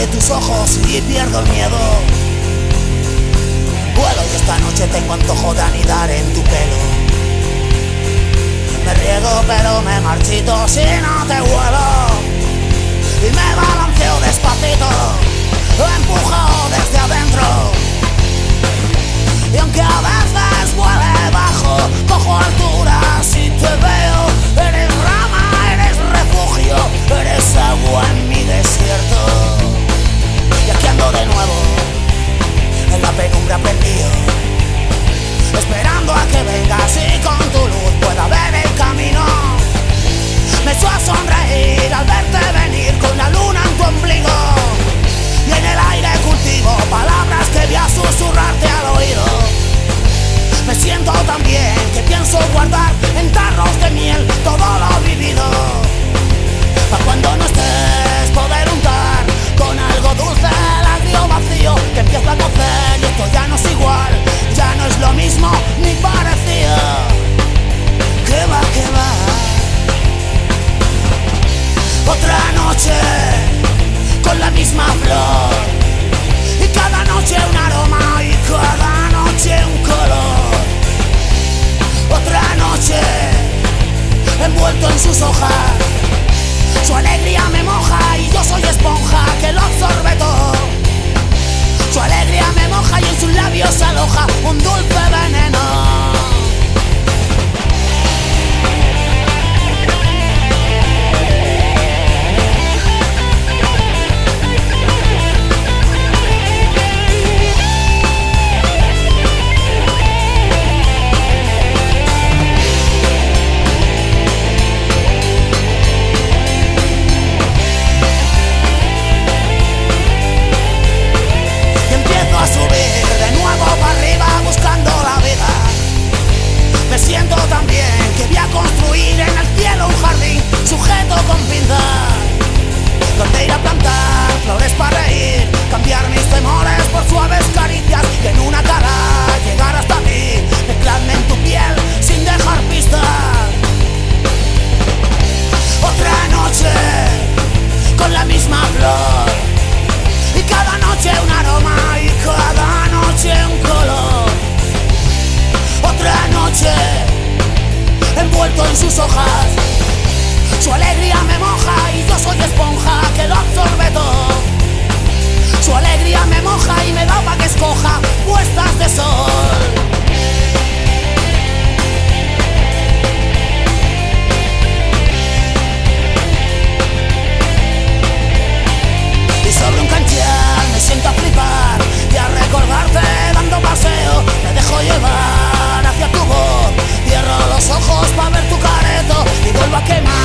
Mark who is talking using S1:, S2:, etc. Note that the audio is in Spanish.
S1: de tus ojos y pierdo el miedo. Vuelo y esta noche tengo antojo de anidar en tu pelo. Me riego pero me marchito si no te vuelo. Y me balanceo despacito, empujado que vengas y con tu luz pueda ver el camino. Me a sonreír al verte venir con la luna en tu ombligo. Y en el aire cultivo palabras que voy a susurrarte al oído. Me siento tan bien que pienso guardar en tarros en sus hojas. Su alegría me moja y yo soy esponja que lo absorbe todo. Su alegría me moja y en sus labios aloja un dulce la misma flor y cada noche un aroma y cada noche un color. quemar.